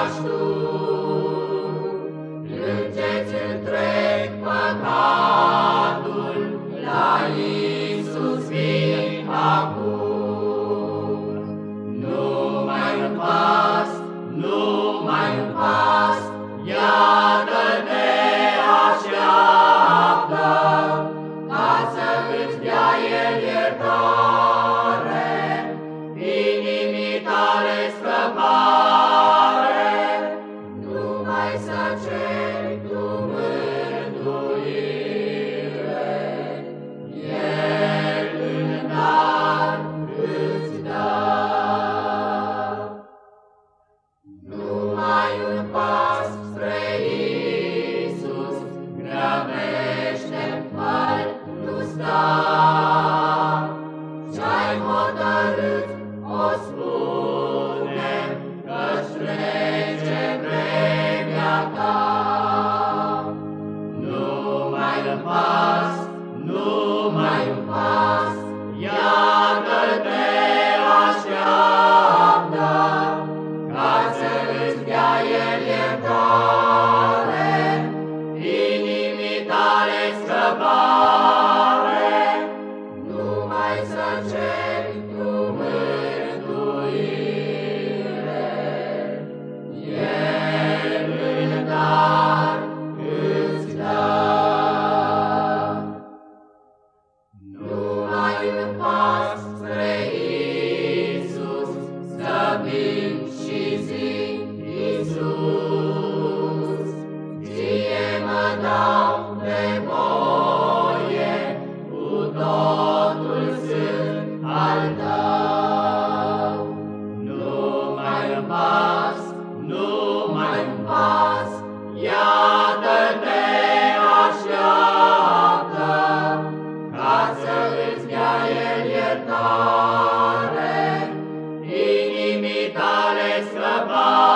faci tu, plângeți între să ceri tu mântuire, El în dar îți da. Numai nu stai, It's the body. îți dea El iertare, inimii tale să.